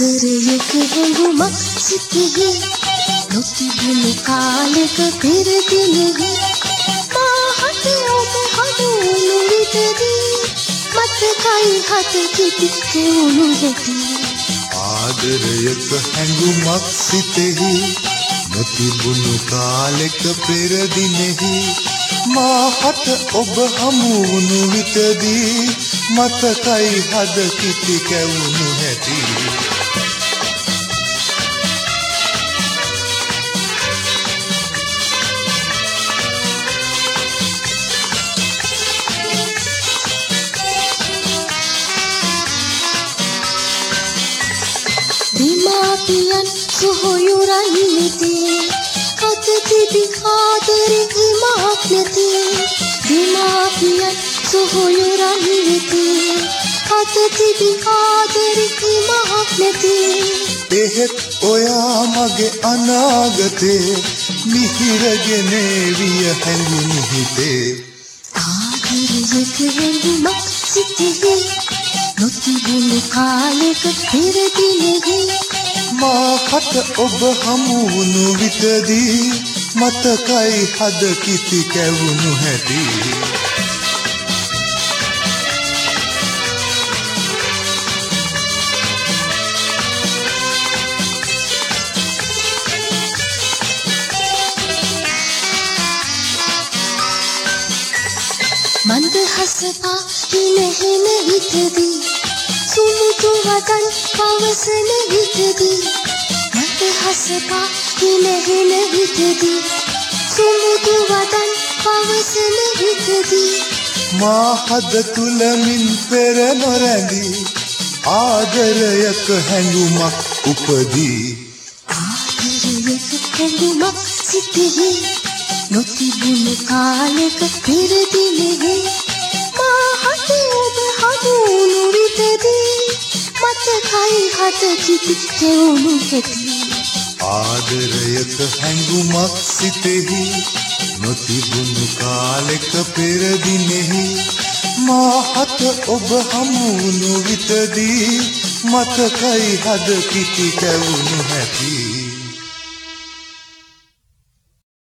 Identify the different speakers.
Speaker 1: ආදරයක හැඟුමක් සිතෙහි නොතිබුණු කාලෙක පෙර දිනෙහි මාහට ඔබ හමුවුණු විටදී මතකයි හත කිපි කෙවුණු හැටි
Speaker 2: ආදරයක හැඟුමක් සිතෙහි නොතිබුණු කාලෙක පෙර දිනෙහි මාහට ඔබ හමුවුණු විටදී මතකයි හද කිපි කැවුණු හැටි
Speaker 1: දෙමාපියන් සොහොයුරන් නිති අත තිබි ආදරෙ හිමක් නැති. දෙමාපියන් සොහොයුරන් නිති අත තිබි ආදරෙ හිමක් නැති.
Speaker 2: එහෙත් ඔයා මගේ අනාගතේ. මිහිරගෙන විය හැඟුණු හිතේ
Speaker 1: ආදරයක හැඟුමක් සිතෙහි නොතිබුණු කාලෙක පෙර දිනෙහි
Speaker 2: මාහට ඔබ හමුවුණු විටදී මතකයි හද කිති කැවුණු හැටි.
Speaker 1: මන්දහසපා හිනහෙන විටදී සුමුතු වදන් පවසන විටදී. මන්දහසපා හිනහෙන විටදී සුමුතු වදන් පවසන විටදී.
Speaker 2: මාහද තුලමින් පෙර නොරැඳී. ආදරයක හැඟුමක් උපදී.
Speaker 1: ආදරයක හැඟුමක් සිතෙහි නොතිබුණු කාලෙක පෙර දිනෙහි මාහට ඔබ හමුවුණු විටදී. මතකයි හට කිපි කෙවුණු හැටි
Speaker 2: ආදරයක හැඟුමක් සිතෙහි නොතිබුණු කාලෙක පෙර දිනෙහි මාහට ඔබ හමුවුණු විටදී මතකයි හද කිති කැවුණු හැටි.